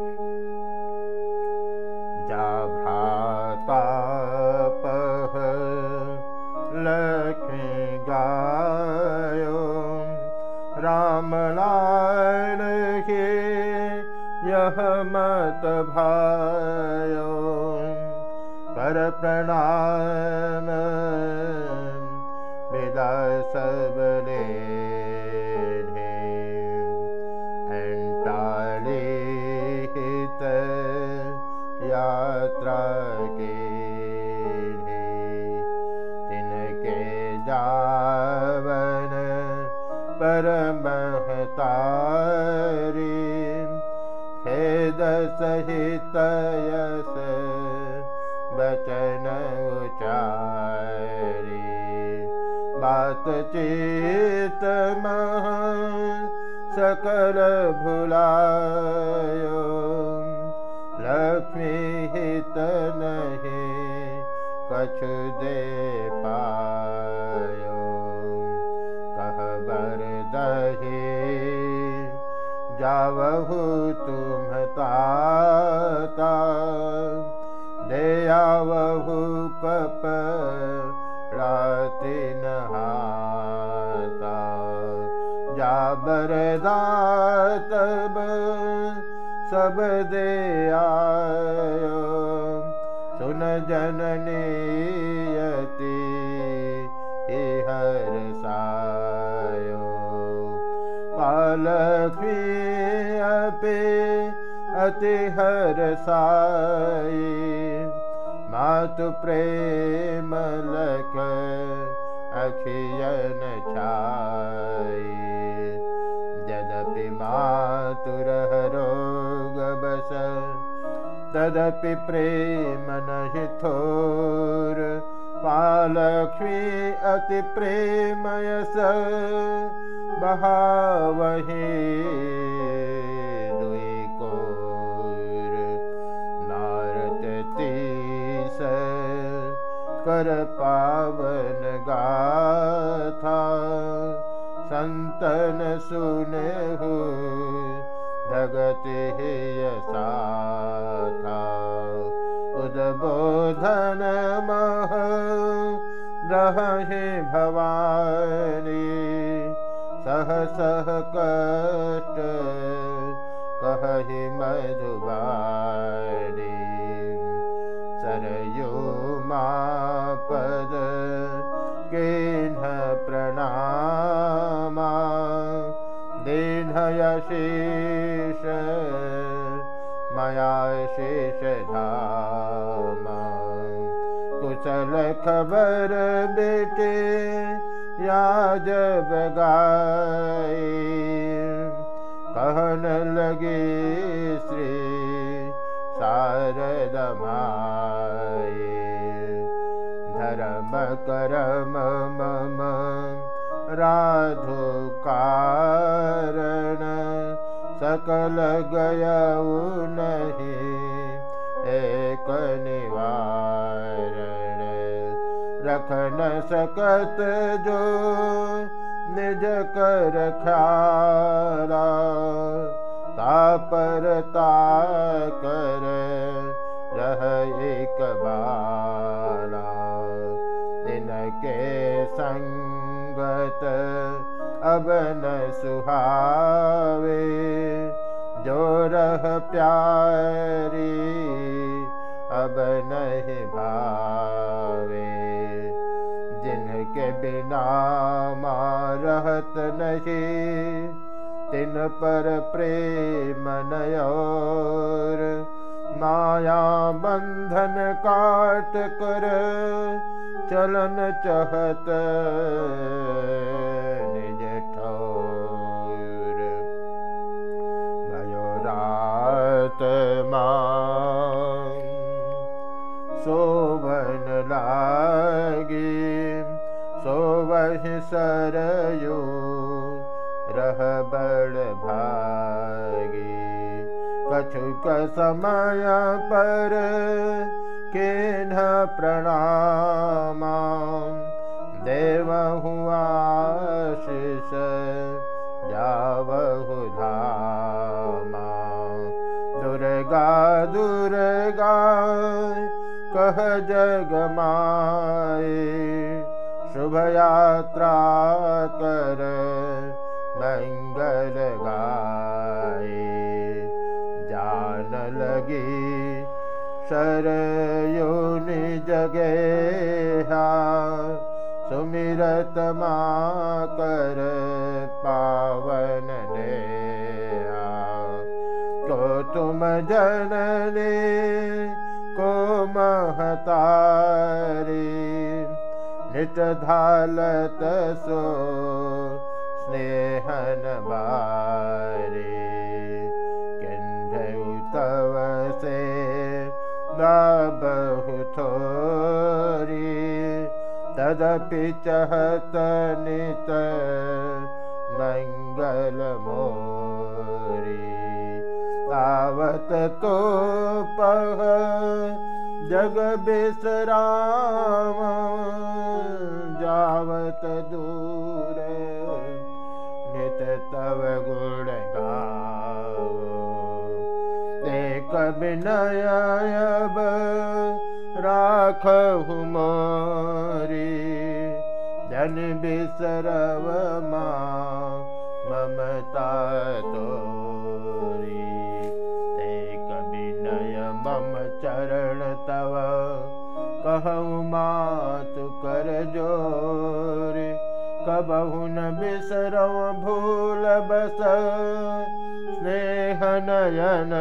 जाभ्रातापः लक्ष्मी गायो। रामलाल हे यह मत भायो। कर प्रणाम विदा सबले जावन परमहतारी खेद सहित यस बचन उचारी बातचीत मह सकल भुलायो लक्ष्मी कछु दे पायो तुम ताता दे आवहु कप राति नहाता जाबर दातब सब दे आयो सुन जननीयति पालखी अपे अति हर साई मातु प्रेम लख अखियन छाई। यद्यपि मातुरहरो तदपि प्रेम नहि थोर पालक्ष्मी अति प्रेमयस बहावहि दुई कोर पावन गाथा संतन सुने हो जगति यसा था उद्बोधन मह रहे भवानी। सह सह कष्ट कहि मधुबानी सरयो मापद केन्ह प्रणामा। दीनयशीष मया शेषधाम कुशल खबर बेटे या जब गाय कहन लगे श्री शारदमाए धर्म करम मम राधो कारण। सकल गयऊ नहीं एक निवारण न सकत जो निज कर ख्याला तापर कर रह एक बाला इनके संगत अब न सुहावे जो रह प्यारी अब नहीं भावे नहीं तिन पर प्रेम नयोर। माया बंधन काट कर चलन चहत कछुक समय पर केन प्रणामा देवहु आशिष जावहु धामा। दुर दुर्गा कह जग माए शुभ यात्रा कर शरयो जगे सुमिरत कर पावन ने को तुम जननी को महतारी नित धालत सो स्नेहन बारी बहु थोरी तदपि चहत नित मङ्गल मोरी तावत तो पह जग बिसराम जावत दूर। नित तव गुण विनयब राखहु मोरी। जन बिसरव ममता तोरी। एक विनय मम चरण तव कहु मात कर जोर कबहु न बिसरव भूल बस स्नेह नयन